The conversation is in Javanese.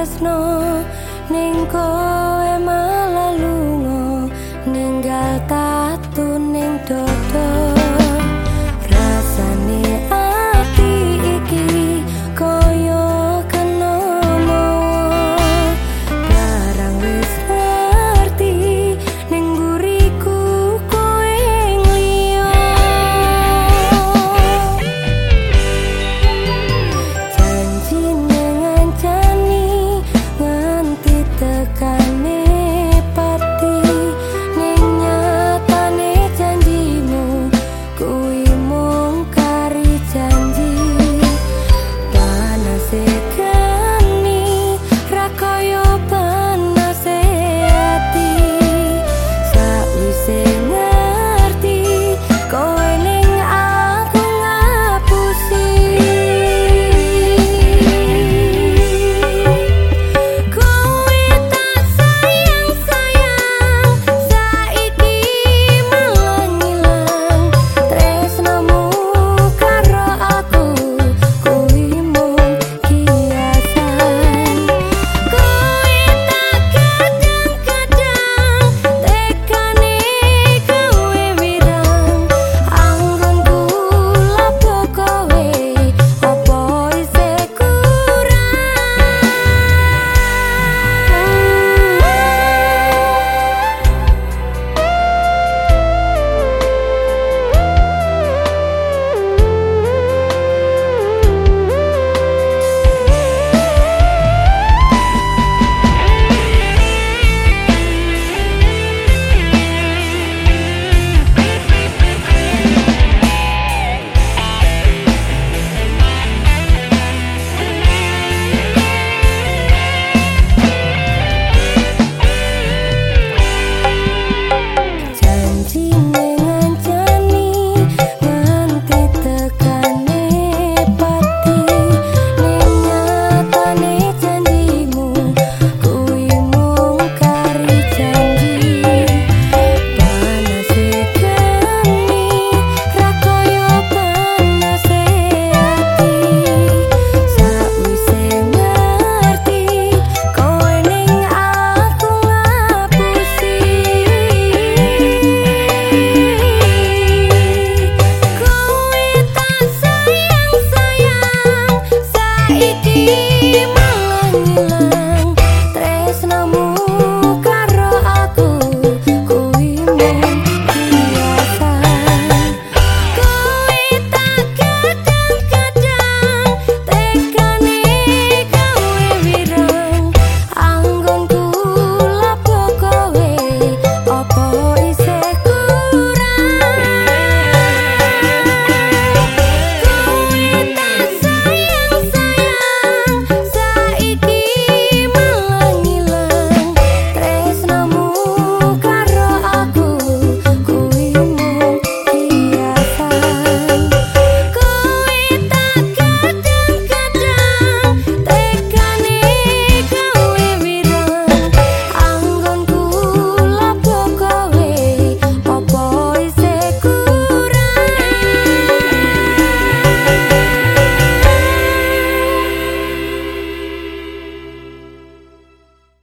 tresno ning kowe malah lunga ninggal tatu ning dodo.